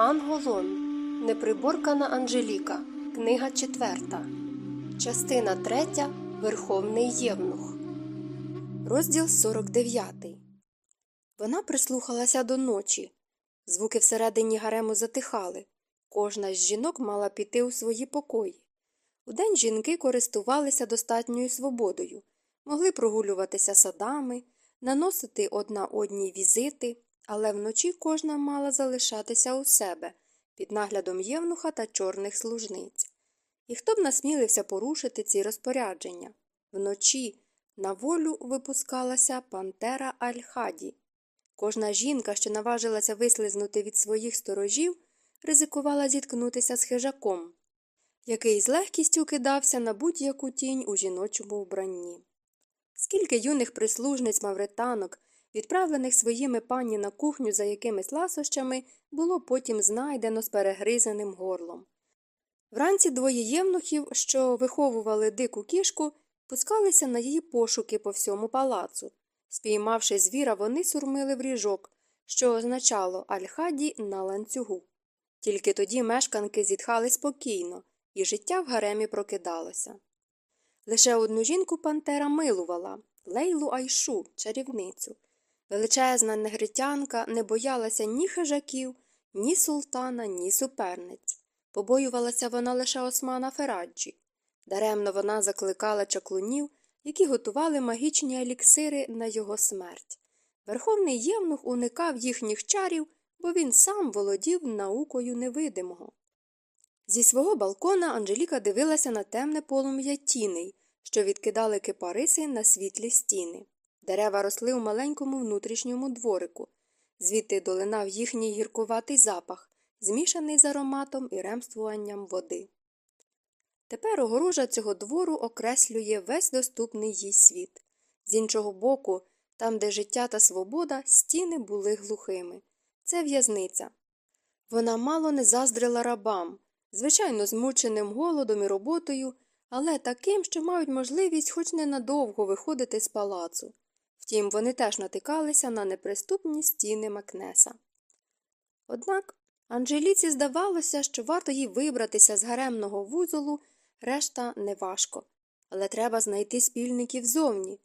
Анголон. Неприборкана Анжеліка. Книга четверта. Частина третя. Верховний Євнух. Розділ 49. Вона прислухалася до ночі. Звуки всередині гарему затихали. Кожна з жінок мала піти у свої покої. Удень жінки користувалися достатньою свободою, могли прогулюватися садами, наносити одна одній візити, але вночі кожна мала залишатися у себе під наглядом євнуха та чорних служниць. І хто б насмілився порушити ці розпорядження? Вночі на волю випускалася пантера Аль-Хаді. Кожна жінка, що наважилася вислизнути від своїх сторожів, ризикувала зіткнутися з хижаком, який з легкістю кидався на будь-яку тінь у жіночому вбранні. Скільки юних прислужниць мавританок, відправлених своїми пані на кухню за якимись ласощами, було потім знайдено з перегризаним горлом. Вранці двоє євнухів, що виховували дику кішку, пускалися на її пошуки по всьому палацу. Спіймавши звіра, вони сурмили в ріжок, що означало Альхаді на ланцюгу. Тільки тоді мешканки зітхали спокійно, і життя в гаремі прокидалося. Лише одну жінку Пантера милувала Лейлу Айшу, чарівницю. Величезна негритянка не боялася ні хижаків, ні султана, ні суперниць. Побоювалася вона лише османа Фераджі. Даремно вона закликала чаклунів, які готували магічні еліксири на його смерть. Верховний євнух уникав їхніх чарів, бо він сам володів наукою невидимого. Зі свого балкона Анжеліка дивилася на темне полум'я тіней, що відкидали кипариси на світлі стіни. Дерева росли у маленькому внутрішньому дворику, звідти долинав їхній гіркуватий запах, змішаний з ароматом і ремствуванням води. Тепер огорожа цього двору окреслює весь доступний їй світ. З іншого боку, там, де життя та свобода, стіни були глухими. Це в'язниця. Вона мало не заздрила рабам, звичайно, змученим голодом і роботою, але таким, що мають можливість хоч ненадовго виходити з палацу. Втім, вони теж натикалися на неприступні стіни Макнеса. Однак Анжеліці здавалося, що варто їй вибратися з гаремного вузолу, решта неважко. Але треба знайти спільників зовні.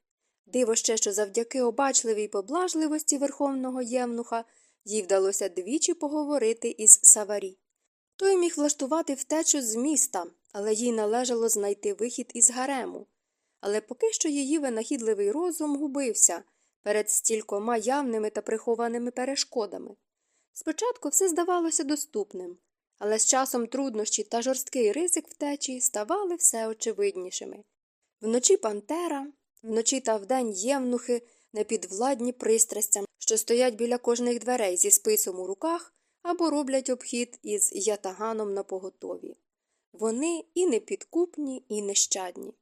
Диво ще, що завдяки обачливій поблажливості верховного євнуха їй вдалося двічі поговорити із Саварі. Той міг влаштувати втечу з міста, але їй належало знайти вихід із гарему. Але поки що її винахідливий розум губився перед стількома явними та прихованими перешкодами. Спочатку все здавалося доступним, але з часом труднощі та жорсткий ризик втечі ставали все очевиднішими. Вночі пантера, вночі та вдень євнухи, непідвладні пристрастям, що стоять біля кожних дверей зі списом у руках або роблять обхід із ятаганом на поготові. Вони і непідкупні, і нещадні.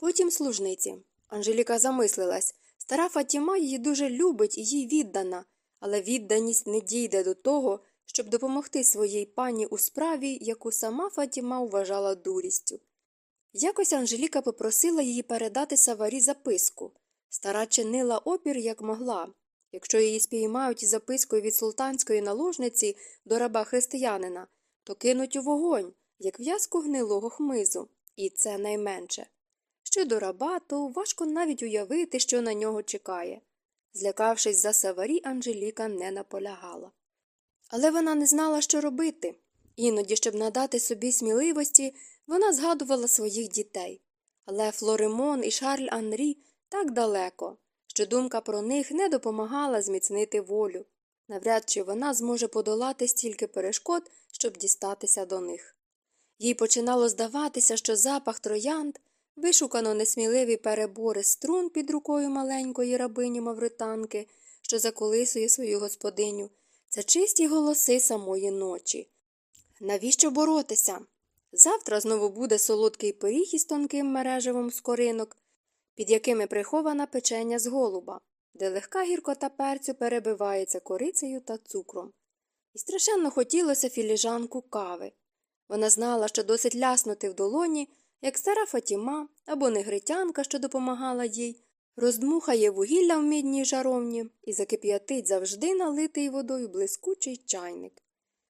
Потім служниці. Анжеліка замислилась стара Фатіма її дуже любить і їй віддана, але відданість не дійде до того, щоб допомогти своїй пані у справі, яку сама Фатіма вважала дурістю. Якось Анжеліка попросила її передати Саварі записку. Стара чинила опір, як могла. Якщо її спіймають із запискою від султанської наложниці до раба християнина, то кинуть у вогонь, як в'язку гнилого хмизу, і це найменше. Щодо раба, то важко навіть уявити, що на нього чекає. Злякавшись за Саварі, Анжеліка не наполягала. Але вона не знала, що робити. Іноді, щоб надати собі сміливості, вона згадувала своїх дітей. Але Флоримон і Шарль Анрі так далеко, що думка про них не допомагала зміцнити волю. Навряд чи вона зможе подолати стільки перешкод, щоб дістатися до них. Їй починало здаватися, що запах троянд, вишукано несміливі перебори струн під рукою маленької рабині мавританки, що заколисує свою господиню, це чисті голоси самої ночі. Навіщо боротися? Завтра знову буде солодкий пиріг із тонким мережевом скоринок, під якими прихована печення з голуба, де легка гіркота перцю перебивається корицею та цукром. І страшенно хотілося філіжанку кави. Вона знала, що досить ляснути в долоні, як стара Фатіма або негритянка, що допомагала їй, роздмухає вугілля в мідній жаровні і закип'ятить завжди налитий водою блискучий чайник.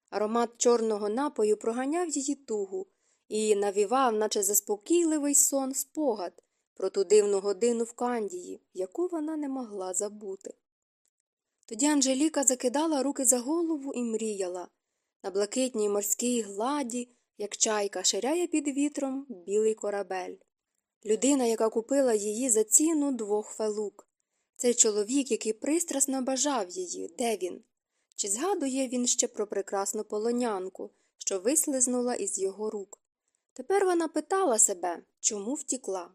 Аромат чорного напою проганяв її тугу і навівав, наче заспокійливий сон, спогад про ту дивну годину в Кандії, яку вона не могла забути. Тоді Анжеліка закидала руки за голову і мріяла. На блакитній морській гладі, як чайка, ширяє під вітром білий корабель. Людина, яка купила її за ціну двох фелук. Цей чоловік, який пристрасно бажав її, де він? Чи згадує він ще про прекрасну полонянку, що вислизнула із його рук? Тепер вона питала себе, чому втікла.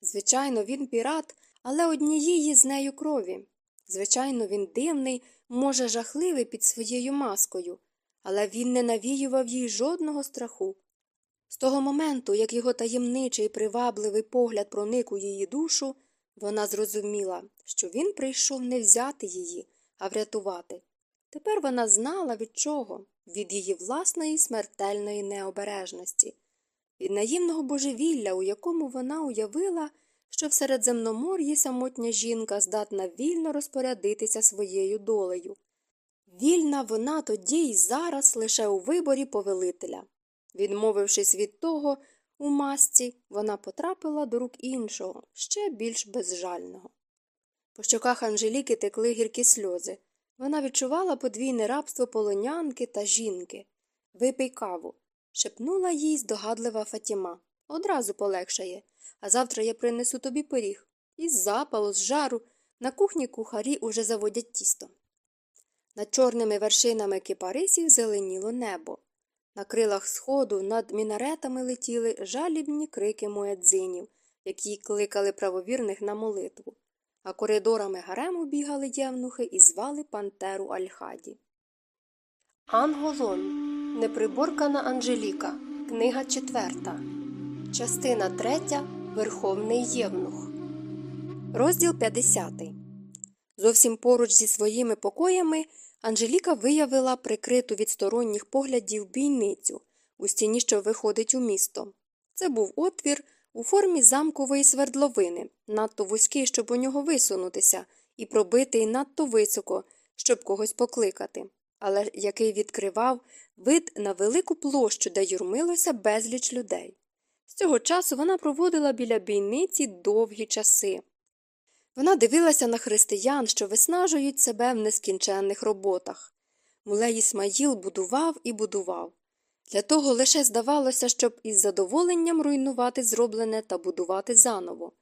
Звичайно, він пірат, але однієї з нею крові. Звичайно, він дивний, може, жахливий під своєю маскою, але він не навіював їй жодного страху. З того моменту, як його таємничий привабливий погляд проник у її душу, вона зрозуміла, що він прийшов не взяти її, а врятувати. Тепер вона знала від чого від її власної смертельної необережності, від наївного божевілля, у якому вона уявила, що в Середземномор'ї самотня жінка здатна вільно розпорядитися своєю долею. Вільна вона тоді й зараз лише у виборі повелителя. Відмовившись від того, у масці вона потрапила до рук іншого, ще більш безжального. По щоках Анжеліки текли гіркі сльози. Вона відчувала подвійне рабство полонянки та жінки. Випий каву, шепнула їй здогадлива Фатіма. Одразу полегшає, а завтра я принесу тобі пиріг. Із запалу, з жару, на кухні кухарі уже заводять тісто. Над чорними вершинами кипарисів зеленіло небо. На крилах сходу над мінаретами летіли жалібні крики муедзинів, які кликали правовірних на молитву, а коридорами гарему бігали євнухи і звали пантеру Альхаді. Анголон. Неприборкана Анжеліка. Книга четверта. Частина третя. Верховний Євнух. Розділ 50. Зовсім поруч зі своїми покоями Анжеліка виявила прикриту від сторонніх поглядів бійницю у стіні, що виходить у місто. Це був отвір у формі замкової свердловини, надто вузький, щоб у нього висунутися, і пробитий надто високо, щоб когось покликати, але який відкривав вид на велику площу, де юрмилося безліч людей. З цього часу вона проводила біля бійниці довгі часи. Вона дивилася на християн, що виснажують себе в нескінченних роботах. Мулей Ісмаїл будував і будував. Для того лише здавалося, щоб із задоволенням руйнувати зроблене та будувати заново.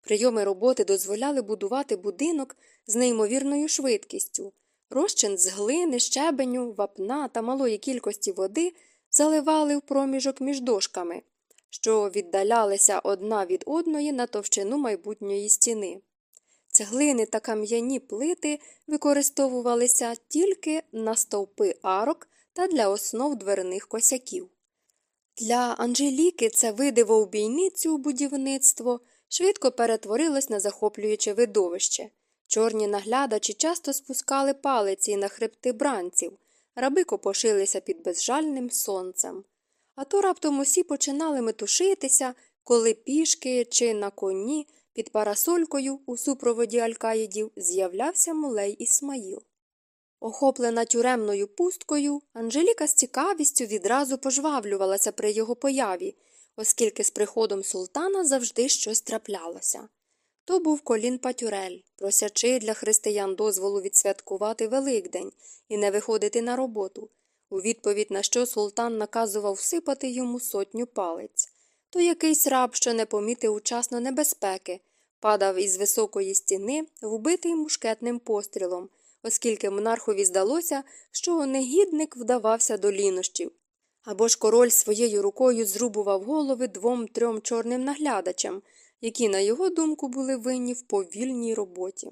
Прийоми роботи дозволяли будувати будинок з неймовірною швидкістю. Розчин з глини, щебеню, вапна та малої кількості води заливали в проміжок між дошками, що віддалялися одна від одної на товщину майбутньої стіни. Цеглини та кам'яні плити використовувалися тільки на стовпи арок та для основ дверних косяків. Для Анжеліки це видиво в бійницю у будівництво швидко перетворилось на захоплююче видовище. Чорні наглядачі часто спускали палиці на хребти бранців, раби копошилися під безжальним сонцем. А то раптом усі починали метушитися, коли пішки чи на коні під парасолькою у супроводі алькаїдів з'являвся мулей Ісмаїл. Охоплена тюремною пусткою, Анжеліка з цікавістю відразу пожвавлювалася при його появі, оскільки з приходом султана завжди щось траплялося. То був колін Патюрель, просячи для християн дозволу відсвяткувати Великдень і не виходити на роботу, у відповідь на що султан наказував всипати йому сотню палець. То якийсь раб, що не помітив учасно небезпеки, падав із високої стіни, вбитий мушкетним пострілом, оскільки монархові здалося, що негідник вдавався до лінощів. Або ж король своєю рукою зрубував голови двом трьом чорним наглядачам, які, на його думку, були винні в повільній роботі.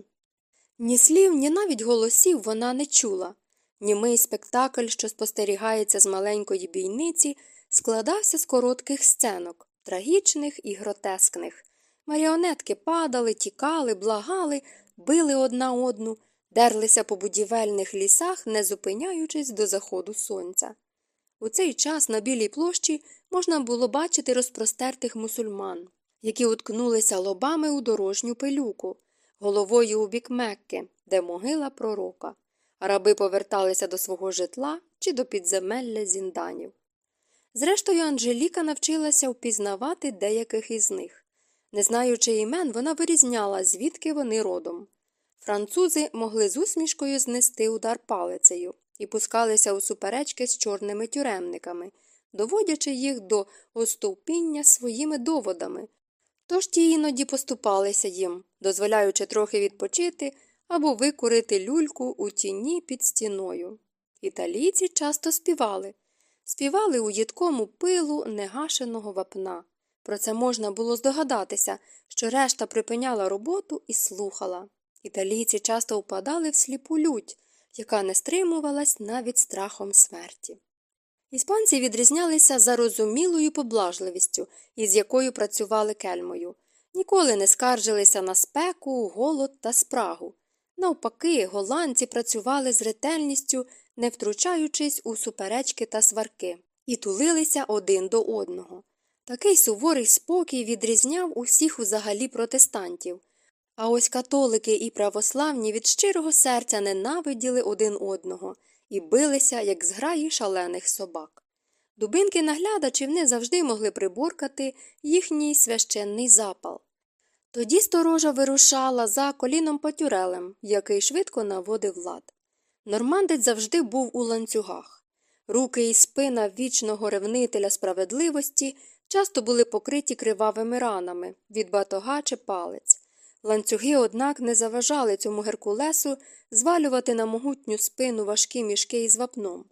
Ні слів, ні навіть голосів вона не чула. Німий спектакль, що спостерігається з маленької бійниці, складався з коротких сценок, трагічних і гротескних. Маріонетки падали, тікали, благали, били одна одну, дерлися по будівельних лісах, не зупиняючись до заходу сонця. У цей час на білій площі можна було бачити розпростертих мусульман, які уткнулися лобами у дорожню пилюку, головою у бік Мекки, де могила пророка. раби поверталися до свого житла чи до підземелля зінданів. Зрештою, Анжеліка навчилася впізнавати деяких із них. Не знаючи імен, вона вирізняла, звідки вони родом. Французи могли з усмішкою знести удар палицею і пускалися у суперечки з чорними тюремниками, доводячи їх до остовпіння своїми доводами. Тож ті іноді поступалися їм, дозволяючи трохи відпочити або викурити люльку у тіні під стіною. Італійці часто співали, співали у їдкому пилу негашеного вапна. Про це можна було здогадатися, що решта припиняла роботу і слухала. Італійці часто впадали в сліпу лють, яка не стримувалась навіть страхом смерті. Іспанці відрізнялися зарозумілою поблажливістю, із якою працювали кельмою, ніколи не скаржилися на спеку, голод та спрагу. Навпаки, голландці працювали з ретельністю, не втручаючись у суперечки та сварки, і тулилися один до одного. Такий суворий спокій відрізняв усіх узагалі протестантів. А ось католики і православні від щирого серця ненавиділи один одного і билися, як зграї шалених собак. Дубинки наглядачів не завжди могли приборкати їхній священний запал. Тоді сторожа вирушала за коліном Патюрелем, який швидко наводив лад. Нормандець завжди був у ланцюгах. Руки і спина вічного ревнителя справедливості часто були покриті кривавими ранами від батога чи палець. Ланцюги, однак, не заважали цьому Геркулесу звалювати на могутню спину важкі мішки із вапном.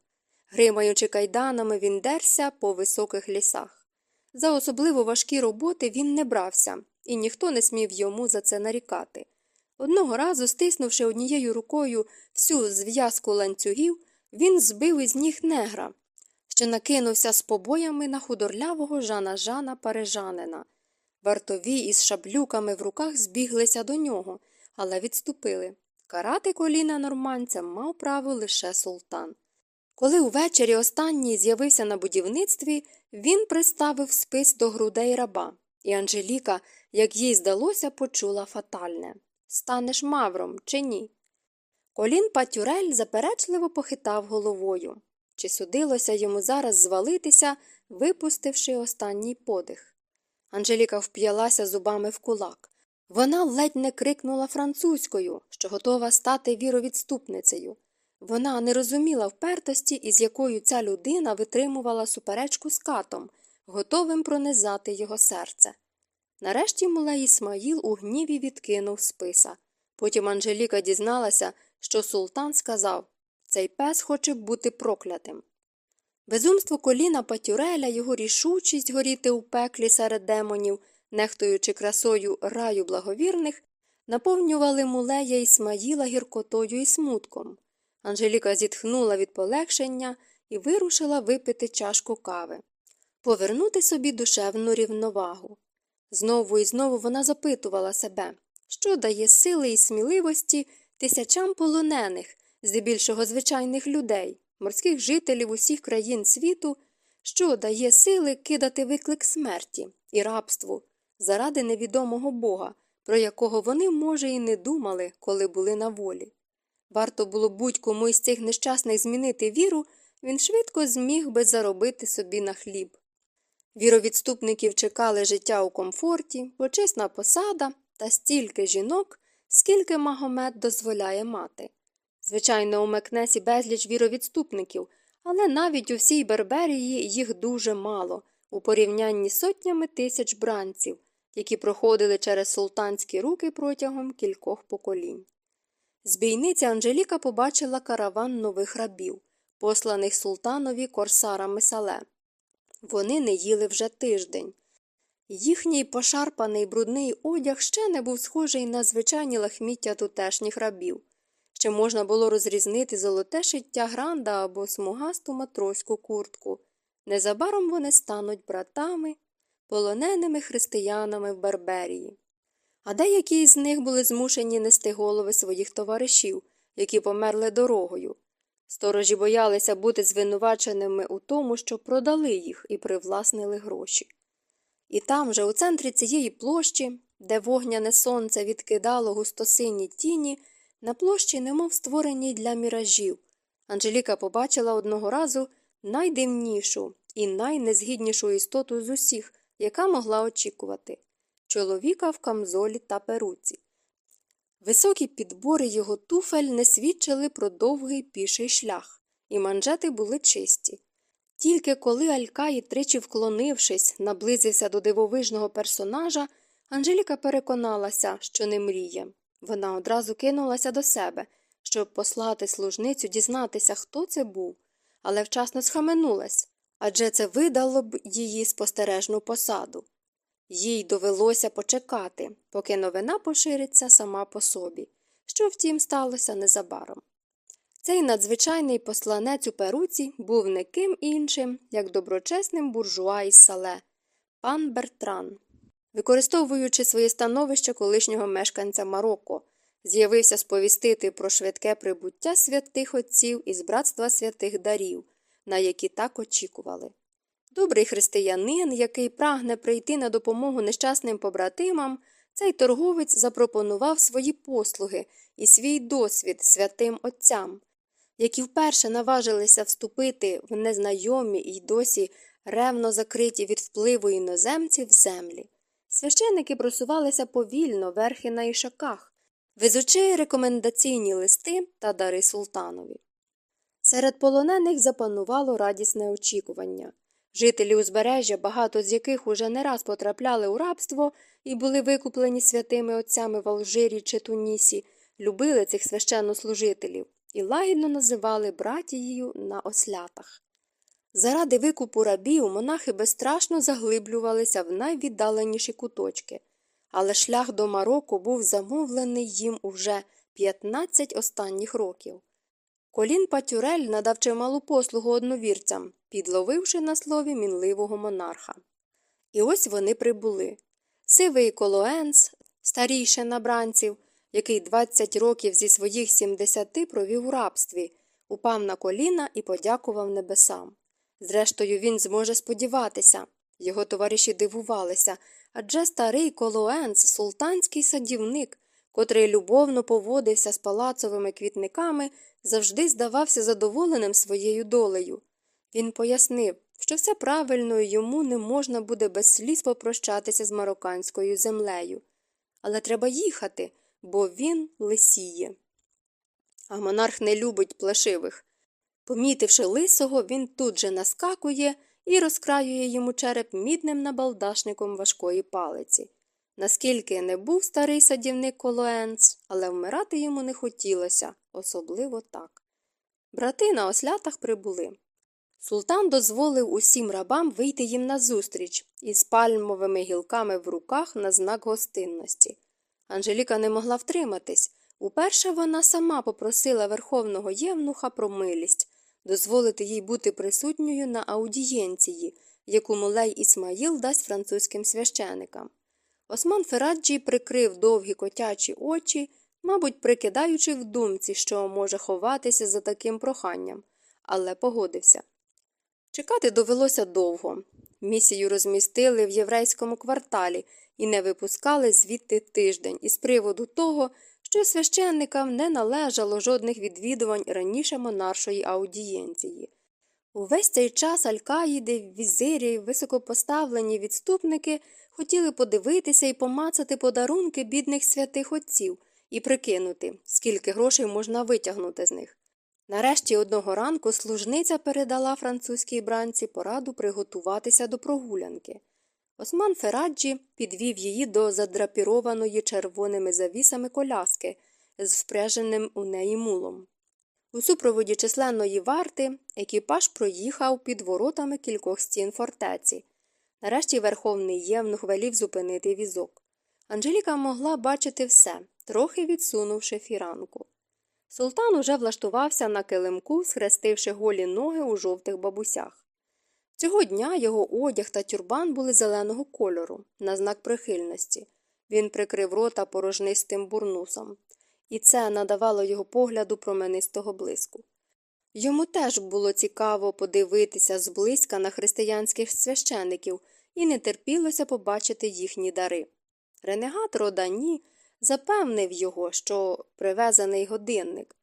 Гримаючи кайданами, він дерся по високих лісах. За особливо важкі роботи він не брався, і ніхто не смів йому за це нарікати. Одного разу, стиснувши однією рукою всю зв'язку ланцюгів, він збив із ніг негра, що накинувся з побоями на худорлявого жана жана парижанина. Вартові із шаблюками в руках збіглися до нього, але відступили. Карати коліна норманця мав право лише султан. Коли увечері останній з'явився на будівництві, він приставив спис до грудей раба, і Анжеліка, як їй здалося, почула фатальне Станеш мавром, чи ні? Колін Патюрель заперечливо похитав головою. Чи судилося йому зараз звалитися, випустивши останній подих? Анжеліка вп'ялася зубами в кулак. Вона ледь не крикнула французькою, що готова стати віровідступницею. Вона не розуміла впертості, із якою ця людина витримувала суперечку з катом, готовим пронизати його серце. Нарешті мулей Ісмаїл у гніві відкинув списа. Потім Анжеліка дізналася, що султан сказав цей пес хоче бути проклятим. Безумство коліна Патюреля, його рішучість горіти у пеклі серед демонів, нехтуючи красою раю благовірних, наповнювали мулея Ісмаїла гіркотою і смутком. Анжеліка зітхнула від полегшення і вирушила випити чашку кави, повернути собі душевну рівновагу. Знову і знову вона запитувала себе, що дає сили і сміливості тисячам полонених, здебільшого звичайних людей, морських жителів усіх країн світу, що дає сили кидати виклик смерті і рабству заради невідомого Бога, про якого вони, може, і не думали, коли були на волі. Варто було будь-кому із цих нещасних змінити віру, він швидко зміг би заробити собі на хліб. Віровідступників чекали життя у комфорті, почесна посада та стільки жінок, скільки Магомед дозволяє мати. Звичайно, у Мекнесі безліч віровідступників, але навіть у всій Берберії їх дуже мало, у порівнянні з сотнями тисяч бранців, які проходили через султанські руки протягом кількох поколінь. З бійниці Анжеліка побачила караван нових рабів, посланих султанові корсарами сале. Вони не їли вже тиждень. Їхній пошарпаний брудний одяг ще не був схожий на звичайні лахміття тутешніх рабів. Ще можна було розрізнити золоте шиття гранда або смугасту матроську куртку. Незабаром вони стануть братами, полоненими християнами в Барберії. А деякі із них були змушені нести голови своїх товаришів, які померли дорогою. Сторожі боялися бути звинуваченими у тому, що продали їх і привласнили гроші. І там же, у центрі цієї площі, де вогняне сонце відкидало густосині тіні, на площі, немов створеній для міражів. Анжеліка побачила одного разу найдивнішу і найнезгіднішу істоту з усіх, яка могла очікувати чоловіка в камзолі та перуці. Високі підбори його туфель не свідчили про довгий піший шлях, і манжети були чисті. Тільки коли Алькаї, тричі вклонившись, наблизився до дивовижного персонажа, Анжеліка переконалася, що не мріє. Вона одразу кинулася до себе, щоб послати служницю дізнатися, хто це був, але вчасно схаменулась адже це видало б її спостережну посаду. Їй довелося почекати, поки новина пошириться сама по собі, що втім сталося незабаром. Цей надзвичайний посланець у перуці був не ким іншим, як доброчесним буржуа із сале, пан Бертран. Використовуючи своє становище колишнього мешканця Марокко, з'явився сповістити про швидке прибуття святих отців із братства святих дарів, на які так очікували. Добрий християнин, який прагне прийти на допомогу нещасним побратимам, цей торговець запропонував свої послуги і свій досвід святим отцям, які вперше наважилися вступити в незнайомі й досі ревно закриті від впливу іноземців землі. Священники просувалися повільно верхи на ішаках, везучи рекомендаційні листи та дари султанові. Серед полонених запанувало радісне очікування. Жителі узбережжя, багато з яких уже не раз потрапляли у рабство і були викуплені святими отцями в Алжирі чи Тунісі, любили цих священнослужителів і лагідно називали братією на ослятах. Заради викупу рабів монахи безстрашно заглиблювалися в найвіддаленіші куточки, але шлях до Марокко був замовлений їм уже 15 останніх років. Колін Патюрель надав чималу послугу одновірцям, підловивши на слові мінливого монарха. І ось вони прибули. Сивий Колоенс, старійше набранців, який 20 років зі своїх 70 провів у рабстві, упав на коліна і подякував небесам. Зрештою, він зможе сподіватися. Його товариші дивувалися адже старий Колоенс, султанський садівник, котрий любовно поводився з палацовими квітниками, завжди здавався задоволеним своєю долею. Він пояснив, що все правильно йому не можна буде без сліз попрощатися з марокканською землею. Але треба їхати, бо він лисіє. А монарх не любить плешивих. Помітивши лисого, він тут же наскакує і розкраює йому череп мідним набалдашником важкої палиці. Наскільки не був старий садівник Колоенц, але вмирати йому не хотілося, особливо так. Брати на ослятах прибули. Султан дозволив усім рабам вийти їм назустріч із пальмовими гілками в руках на знак гостинності. Анжеліка не могла втриматись. Уперше вона сама попросила верховного євнуха про милість, дозволити їй бути присутньою на аудієнції, яку Мулей Ісмаїл дасть французьким священикам. Осман Фераджі прикрив довгі котячі очі, мабуть, прикидаючи в думці, що може ховатися за таким проханням, але погодився. Чекати довелося довго. Місію розмістили в єврейському кварталі і не випускали звідти тиждень із приводу того, що священникам не належало жодних відвідувань раніше монаршої аудієнції. Увесь цей час Алькаїди, візирі, високопоставлені відступники хотіли подивитися і помацати подарунки бідних святих отців і прикинути, скільки грошей можна витягнути з них. Нарешті одного ранку служниця передала французькій бранці пораду приготуватися до прогулянки. Осман Фераджі підвів її до задрапірованої червоними завісами коляски з впряженим у неї мулом. У супроводі численної варти екіпаж проїхав під воротами кількох стін фортеці. Нарешті верховний євнух велів зупинити візок. Анжеліка могла бачити все, трохи відсунувши фіранку. Султан уже влаштувався на килимку, схрестивши голі ноги у жовтих бабусях. Цього дня його одяг та тюрбан були зеленого кольору, на знак прихильності. Він прикрив рота порожнистим бурнусом, і це надавало його погляду променистого блиску. Йому теж було цікаво подивитися зблизька на християнських священиків і не терпілося побачити їхні дари. Ренегат Родані запевнив його, що привезений годинник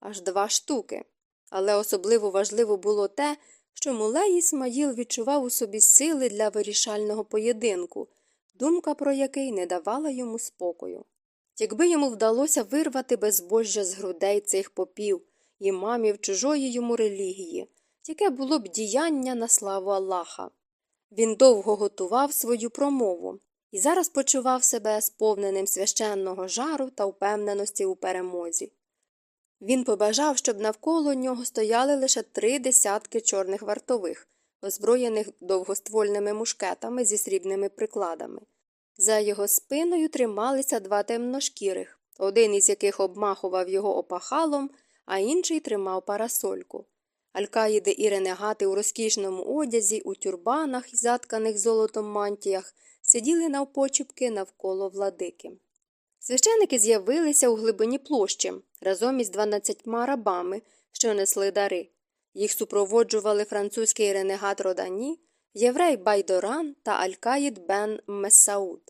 аж два штуки. Але особливо важливо було те, що Мулей Ісмаїл відчував у собі сили для вирішального поєдинку, думка про який не давала йому спокою. Якби йому вдалося вирвати безбожжя з грудей цих попів і мамів чужої йому релігії, яке було б діяння на славу Аллаха. Він довго готував свою промову і зараз почував себе сповненим священного жару та впевненості у перемозі. Він побажав, щоб навколо нього стояли лише три десятки чорних вартових, озброєних довгоствольними мушкетами зі срібними прикладами. За його спиною трималися два темношкірих, один із яких обмахував його опахалом, а інший тримав парасольку. Алькаїди і ренегати у розкішному одязі, у тюрбанах і затканих золотом мантіях сиділи навпочіпки навколо владики. Священики з'явилися у глибині площі разом із дванадцятьма рабами, що несли дари. Їх супроводжували французький ренегат Родані, єврей Байдоран та Алькаїд Бен Месауд.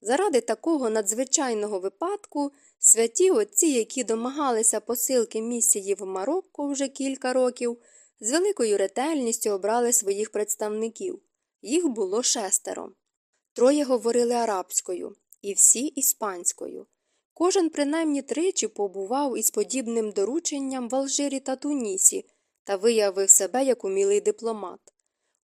Заради такого надзвичайного випадку святі отці, які домагалися посилки місії в Марокко вже кілька років, з великою ретельністю обрали своїх представників. Їх було шестеро. Троє говорили арабською, і всі іспанською. Кожен принаймні тричі побував із подібним дорученням в Алжирі та Тунісі та виявив себе як умілий дипломат.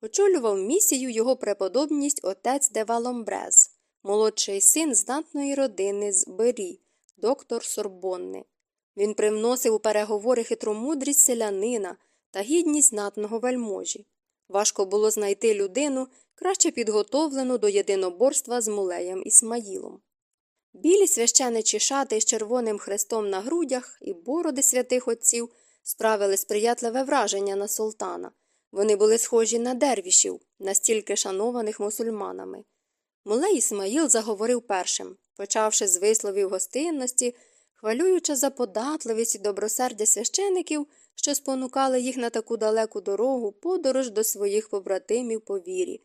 Очолював місію його преподобність отець Деваломбрез, молодший син знатної родини з Бері, доктор Сорбонни. Він привносив у переговори хитромудрість селянина та гідність знатного вельможі. Важко було знайти людину, краще підготовлену до єдиноборства з мулеєм Ісмаїлом. Білі священичі шати з червоним хрестом на грудях і бороди святих отців справили сприятливе враження на султана. Вони були схожі на дервішів, настільки шанованих мусульманами. Мулей Ісмаїл заговорив першим, почавши з висловів гостинності, хвалюючи за податливість і добросердя священиків, що спонукали їх на таку далеку дорогу подорож до своїх побратимів по вірі.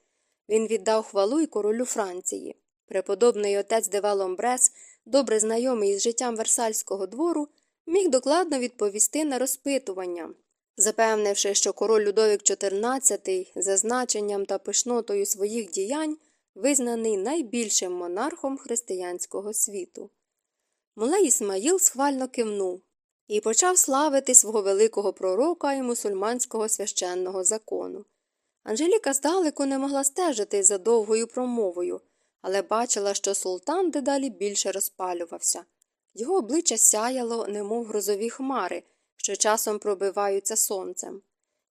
Він віддав хвалу й королю Франції. Преподобний отець Деваломбрес, добре знайомий із життям Версальського двору, міг докладно відповісти на розпитування, запевнивши, що король Людовік XIV за значенням та пишнотою своїх діянь визнаний найбільшим монархом християнського світу. Мулей Ісмаїл схвально кивнув і почав славити свого великого пророка і мусульманського священного закону. Анжеліка здалеку не могла стежити за довгою промовою, але бачила, що султан дедалі більше розпалювався. Його обличчя сяяло, немов грозові хмари, що часом пробиваються сонцем.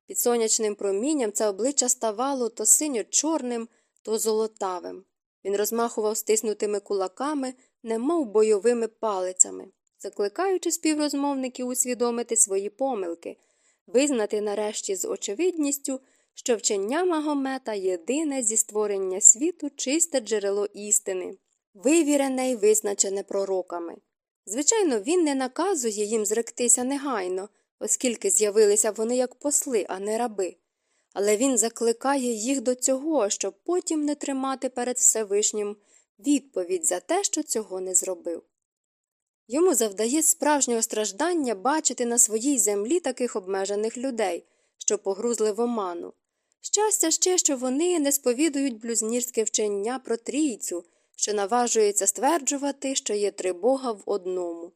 Під сонячним промінням це обличчя ставало то синьо чорним, то золотавим. Він розмахував стиснутими кулаками, немов бойовими палицями, закликаючи співрозмовників усвідомити свої помилки, визнати нарешті з очевидністю, що вчення Магомета єдине зі створення світу чисте джерело істини, вивірене й визначене пророками. Звичайно, він не наказує їм зректися негайно, оскільки з'явилися вони як посли, а не раби. Але він закликає їх до цього, щоб потім не тримати перед Всевишнім відповідь за те, що цього не зробив. Йому завдає справжнього страждання бачити на своїй землі таких обмежених людей, що погрузли в оману. Щастя ще, що вони не сповідують блюзнірське вчення про трійцю, що наважується стверджувати, що є три бога в одному.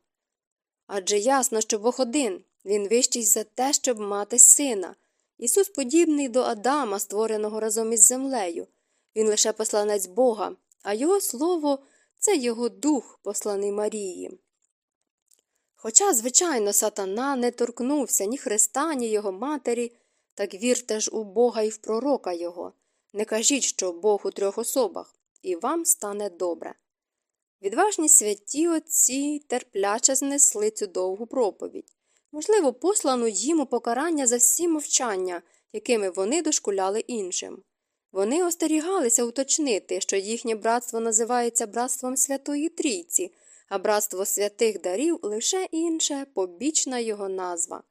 Адже ясно, що Бог один, він вищий за те, щоб мати сина. Ісус подібний до Адама, створеного разом із землею. Він лише посланець Бога, а його слово це його дух, посланий Марії. Хоча, звичайно, сатана не торкнувся ні Христа, ні його матері, так вірте ж у Бога і в пророка його. Не кажіть, що Бог у трьох особах, і вам стане добре. Відважні святі отці терпляче знесли цю довгу проповідь, можливо, послану їм у покарання за всі мовчання, якими вони дошкуляли іншим. Вони остерігалися уточнити, що їхнє братство називається братством Святої Трійці, а братство святих дарів лише інше, побічна його назва.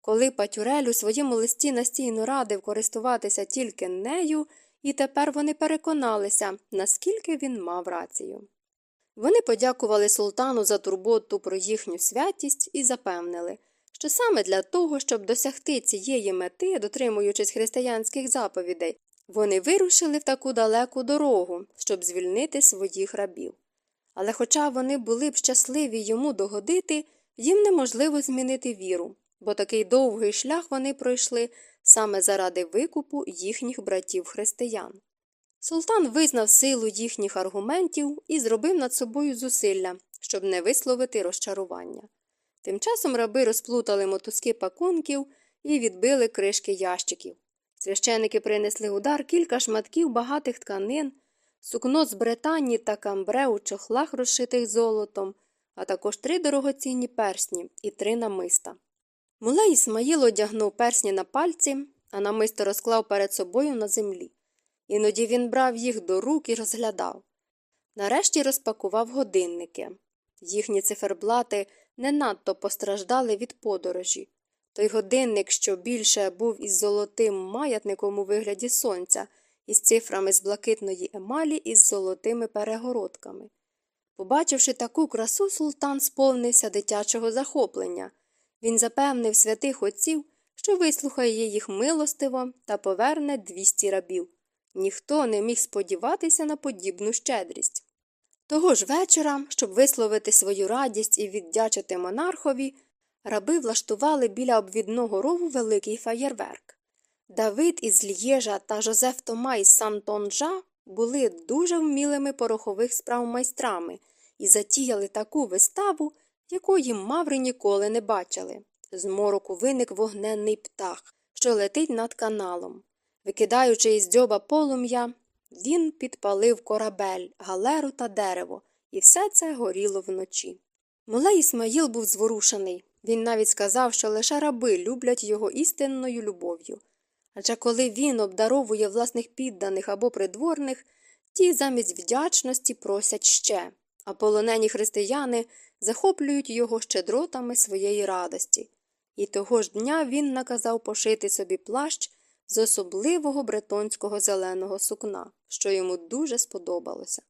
Коли Патюрель у своєму листі настійно радив користуватися тільки нею, і тепер вони переконалися, наскільки він мав рацію. Вони подякували султану за турботу про їхню святість і запевнили, що саме для того, щоб досягти цієї мети, дотримуючись християнських заповідей, вони вирушили в таку далеку дорогу, щоб звільнити своїх рабів. Але хоча вони були б щасливі йому догодити, їм неможливо змінити віру, бо такий довгий шлях вони пройшли саме заради викупу їхніх братів християн. Султан визнав силу їхніх аргументів і зробив над собою зусилля, щоб не висловити розчарування. Тим часом раби розплутали мотузки пакунків і відбили кришки ящиків. Священики принесли удар кілька шматків багатих тканин, сукно з Британії та камбре у чохлах, розшитих золотом, а також три дорогоцінні персні і три намиста. Мулей Ісмаїл одягнув персні на пальці, а намисто розклав перед собою на землі. Іноді він брав їх до рук і розглядав. Нарешті розпакував годинники. Їхні циферблати не надто постраждали від подорожі. Той годинник, що більше був із золотим маятником у вигляді сонця, із цифрами з блакитної емалі і з золотими перегородками. Побачивши таку красу, султан сповнився дитячого захоплення. Він запевнив святих отців, що вислухає їх милостиво та поверне двісті рабів. Ніхто не міг сподіватися на подібну щедрість. Того ж вечора, щоб висловити свою радість і віддячити монархові, раби влаштували біля обвідного рову великий фаєрверк. Давид із Л'єжа та Жозеф Тома із Сантонжа були дуже вмілими порохових справ майстрами і затіяли таку виставу, якої маври ніколи не бачили. З мороку виник вогненний птах, що летить над каналом. Викидаючи із дзьоба полум'я, він підпалив корабель, галеру та дерево, і все це горіло вночі. Мулей Ісмаїл був зворушений. Він навіть сказав, що лише раби люблять його істинною любов'ю. Адже коли він обдаровує власних підданих або придворних, ті замість вдячності просять ще, а полонені християни захоплюють його щедротами своєї радості. І того ж дня він наказав пошити собі плащ з особливого бретонського зеленого сукна, що йому дуже сподобалося.